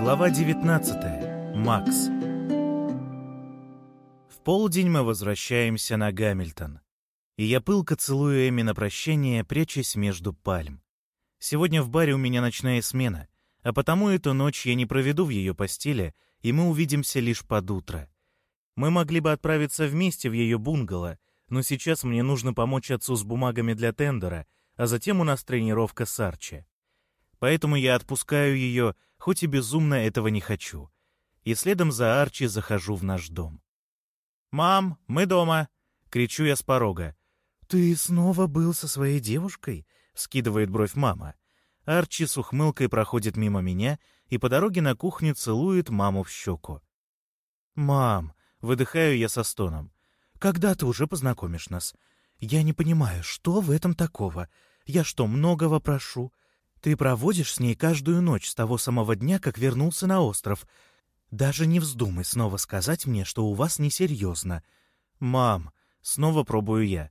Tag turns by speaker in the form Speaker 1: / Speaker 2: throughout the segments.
Speaker 1: Глава 19. Макс. В полдень мы возвращаемся на Гамильтон. И я пылко целую Эми на прощание, прячась между пальм. Сегодня в баре у меня ночная смена, а потому эту ночь я не проведу в ее постели, и мы увидимся лишь под утро. Мы могли бы отправиться вместе в ее бунгало, но сейчас мне нужно помочь отцу с бумагами для тендера, а затем у нас тренировка с Арчи. Поэтому я отпускаю ее, хоть и безумно этого не хочу. И следом за Арчи захожу в наш дом. «Мам, мы дома!» — кричу я с порога. «Ты снова был со своей девушкой?» — скидывает бровь мама. Арчи с ухмылкой проходит мимо меня и по дороге на кухню целует маму в щеку. «Мам!» — выдыхаю я со стоном. «Когда ты уже познакомишь нас? Я не понимаю, что в этом такого? Я что, многого прошу? Ты проводишь с ней каждую ночь с того самого дня, как вернулся на остров. Даже не вздумай снова сказать мне, что у вас несерьезно. Мам, снова пробую я.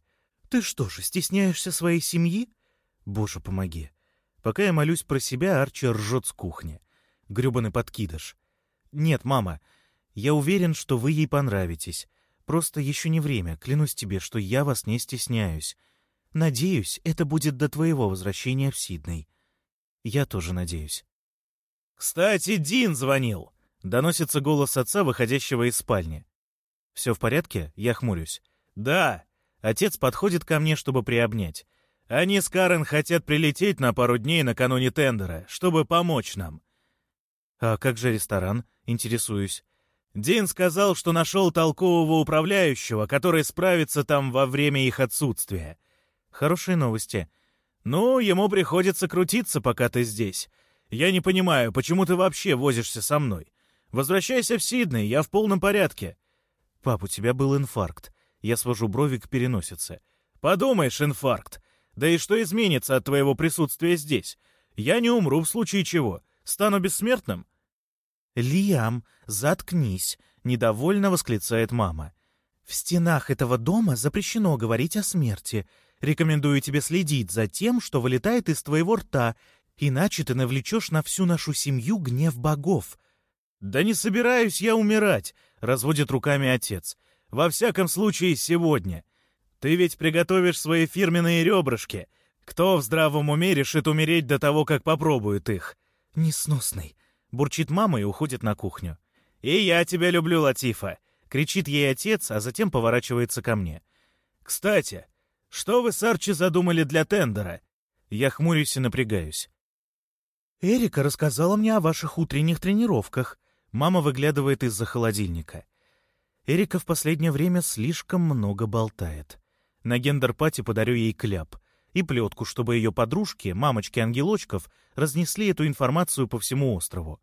Speaker 1: Ты что же, стесняешься своей семьи? Боже, помоги. Пока я молюсь про себя, Арчи ржет с кухни. Грёбаный подкидыш. Нет, мама, я уверен, что вы ей понравитесь. Просто еще не время, клянусь тебе, что я вас не стесняюсь. Надеюсь, это будет до твоего возвращения в Сидней. Я тоже надеюсь. «Кстати, Дин звонил!» — доносится голос отца, выходящего из спальни. «Все в порядке?» — я хмурюсь. «Да!» — отец подходит ко мне, чтобы приобнять. «Они с Карен хотят прилететь на пару дней накануне тендера, чтобы помочь нам». «А как же ресторан?» — интересуюсь. Дин сказал, что нашел толкового управляющего, который справится там во время их отсутствия. Хорошие новости. «Ну, ему приходится крутиться, пока ты здесь. Я не понимаю, почему ты вообще возишься со мной? Возвращайся в Сидней, я в полном порядке». «Пап, у тебя был инфаркт. Я свожу брови к переносице». «Подумаешь, инфаркт. Да и что изменится от твоего присутствия здесь? Я не умру в случае чего. Стану бессмертным?» «Лиам, заткнись!» — недовольно восклицает мама. «В стенах этого дома запрещено говорить о смерти. Рекомендую тебе следить за тем, что вылетает из твоего рта, иначе ты навлечешь на всю нашу семью гнев богов». «Да не собираюсь я умирать», — разводит руками отец. «Во всяком случае, сегодня. Ты ведь приготовишь свои фирменные ребрышки. Кто в здравом уме решит умереть до того, как попробует их?» «Несносный», — бурчит мама и уходит на кухню. «И я тебя люблю, Латифа», — кричит ей отец, а затем поворачивается ко мне. «Кстати, что вы с Арчи задумали для гендера?» Я хмурюсь и напрягаюсь. «Эрика рассказала мне о ваших утренних тренировках». Мама выглядывает из-за холодильника. Эрика в последнее время слишком много болтает. На гендер-пати подарю ей кляп и плетку, чтобы ее подружки, мамочки ангелочков, разнесли эту информацию по всему острову.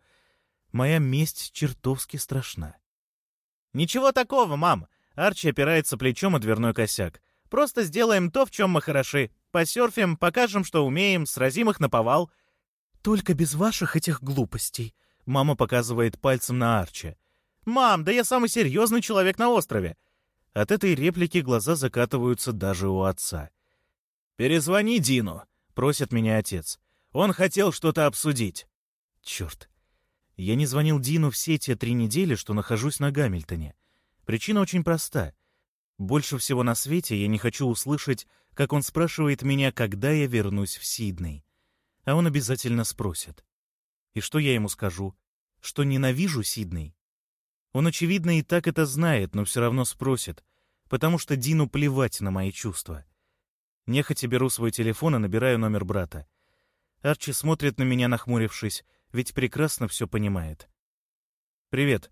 Speaker 1: Моя месть чертовски страшна. «Ничего такого, мам!» Арчи опирается плечом о дверной косяк. Просто сделаем то, в чем мы хороши. Посерфим, покажем, что умеем, сразим их на повал». «Только без ваших этих глупостей», — мама показывает пальцем на Арчи. «Мам, да я самый серьезный человек на острове». От этой реплики глаза закатываются даже у отца. «Перезвони Дину», — просит меня отец. «Он хотел что-то обсудить». Черт. Я не звонил Дину все те три недели, что нахожусь на Гамильтоне. Причина очень проста — больше всего на свете я не хочу услышать, как он спрашивает меня, когда я вернусь в Сидней. А он обязательно спросит. И что я ему скажу? Что ненавижу Сидней? Он, очевидно, и так это знает, но все равно спросит, потому что Дину плевать на мои чувства. Нехотя беру свой телефон и набираю номер брата. Арчи смотрит на меня, нахмурившись, ведь прекрасно все понимает. «Привет.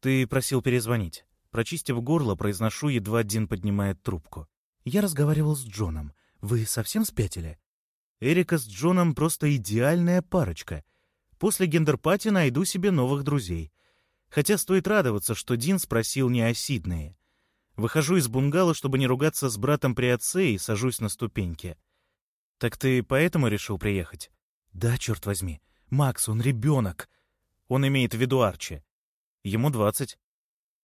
Speaker 1: Ты просил перезвонить». Прочистив горло, произношу, едва Дин поднимает трубку. «Я разговаривал с Джоном. Вы совсем спятили?» Эрика с Джоном просто идеальная парочка. После гендерпати найду себе новых друзей. Хотя стоит радоваться, что Дин спросил не о Сиднее. Выхожу из бунгало, чтобы не ругаться с братом при отце, и сажусь на ступеньки. «Так ты поэтому решил приехать?» «Да, черт возьми. Макс, он ребенок!» Он имеет в виду Арчи. Ему двадцать.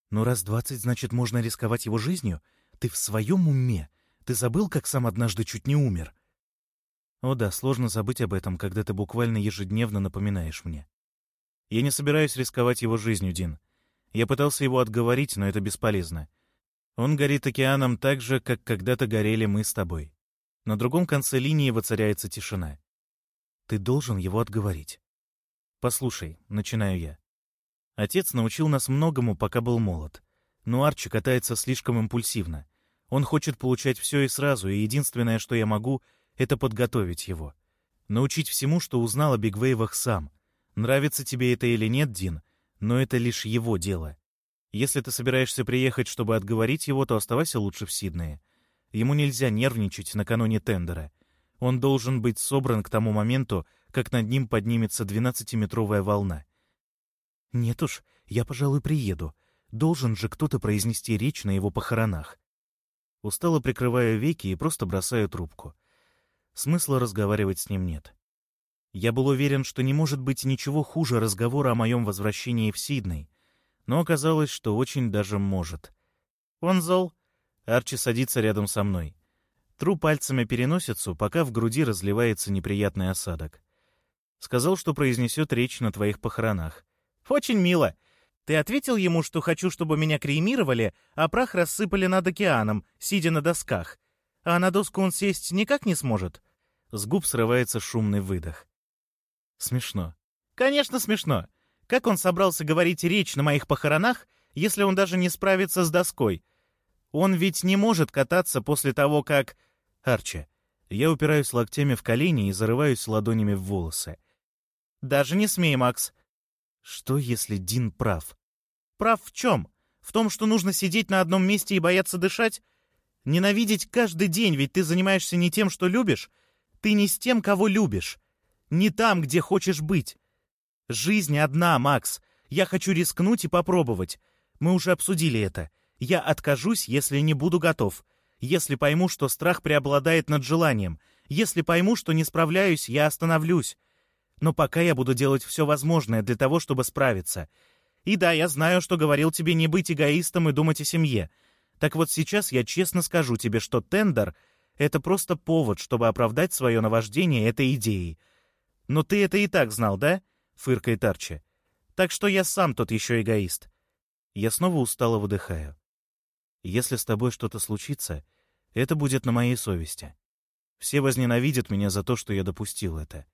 Speaker 1: Но раз двадцать, значит, можно рисковать его жизнью? Ты в своем уме? Ты забыл, как сам однажды чуть не умер? О да, сложно забыть об этом, когда ты буквально ежедневно напоминаешь мне. Я не собираюсь рисковать его жизнью, Дин. Я пытался его отговорить, но это бесполезно. Он горит океаном так же, как когда-то горели мы с тобой. На другом конце линии воцаряется тишина. Ты должен его отговорить. Послушай, начинаю я. Отец научил нас многому, пока был молод. Но Арчи катается слишком импульсивно. Он хочет получать все и сразу, и единственное, что я могу, это подготовить его. Научить всему, что узнал о бигвейвах сам. Нравится тебе это или нет, Дин, но это лишь его дело. Если ты собираешься приехать, чтобы отговорить его, то оставайся лучше в Сиднее. Ему нельзя нервничать накануне тендера. Он должен быть собран к тому моменту, как над ним поднимется двенадцатиметровая волна. «Нет уж, я, пожалуй, приеду. Должен же кто-то произнести речь на его похоронах». Устало прикрываю веки и просто бросаю трубку. Смысла разговаривать с ним нет. Я был уверен, что не может быть ничего хуже разговора о моем возвращении в Сидней, но оказалось, что очень даже может. «Он зол?» Арчи садится рядом со мной. Тру пальцами переносицу, пока в груди разливается неприятный осадок. Сказал, что произнесет речь на твоих похоронах. «Очень мило. Ты ответил ему, что хочу, чтобы меня кремировали, а прах рассыпали над океаном, сидя на досках. А на доску он сесть никак не сможет?» С губ срывается шумный выдох. Смешно. «Конечно, смешно. Как он собрался говорить речь на моих похоронах, если он даже не справится с доской? Он ведь не может кататься после того, как...» Арчи. Я упираюсь локтями в колени и зарываюсь ладонями в волосы. «Даже не смей, Макс. Что, если Дин прав? Прав в чем? В том, что нужно сидеть на одном месте и бояться дышать? Ненавидеть каждый день, ведь ты занимаешься не тем, что любишь. Ты не с тем, кого любишь. Не там, где хочешь быть. Жизнь одна, Макс. Я хочу рискнуть и попробовать. Мы уже обсудили это. Я откажусь, если не буду готов. Если пойму, что страх преобладает над желанием. Если пойму, что не справляюсь, я остановлюсь. Но пока я буду делать все возможное для того, чтобы справиться. И да, я знаю, что говорил тебе не быть эгоистом и думать о семье. Так вот сейчас я честно скажу тебе, что тендер — это просто повод, чтобы оправдать свое наваждение этой идеей. Но ты это и так знал, да? — фыркает Арчи. Так что я сам тот еще эгоист. Я снова устало выдыхаю. Если с тобой что-то случится, это будет на моей совести. Все возненавидят меня за то, что я допустил это.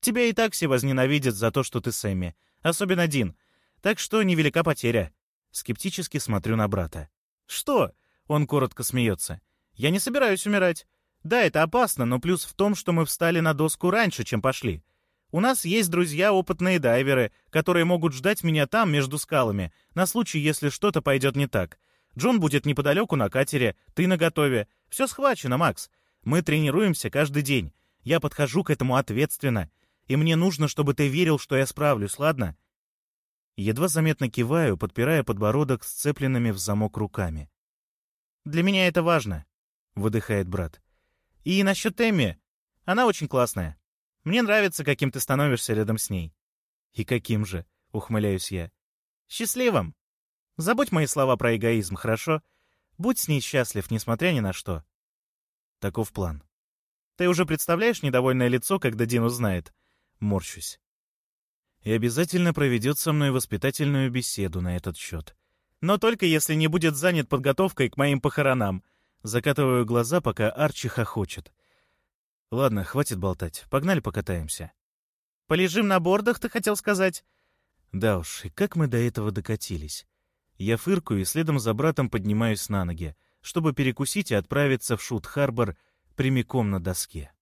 Speaker 1: Тебя и так все возненавидят за то, что ты Сэмми. Особенно Дин. Так что невелика потеря. Скептически смотрю на брата. «Что?» — он коротко смеется. «Я не собираюсь умирать. Да, это опасно, но плюс в том, что мы встали на доску раньше, чем пошли. У нас есть друзья, опытные дайверы, которые могут ждать меня там, между скалами, на случай, если что-то пойдет не так. Джон будет неподалеку на катере, ты наготове. Все схвачено, Макс. Мы тренируемся каждый день. Я подхожу к этому ответственно и мне нужно, чтобы ты верил, что я справлюсь, ладно?» Едва заметно киваю, подпирая подбородок сцепленными в замок руками. «Для меня это важно», — выдыхает брат. «И насчет Эмми. Она очень классная. Мне нравится, каким ты становишься рядом с ней». «И каким же?» — ухмыляюсь я. «Счастливым. Забудь мои слова про эгоизм, хорошо? Будь с ней счастлив, несмотря ни на что». Таков план. Ты уже представляешь недовольное лицо, когда Дин узнает? Морщусь. И обязательно проведет со мной воспитательную беседу на этот счет. Но только если не будет занят подготовкой к моим похоронам. Закатываю глаза, пока Арчи хохочет. Ладно, хватит болтать. Погнали покатаемся. Полежим на бордах, ты хотел сказать? Да уж, и как мы до этого докатились. Я фыркаю и следом за братом поднимаюсь на ноги, чтобы перекусить и отправиться в Шут-Харбор прямиком на доске.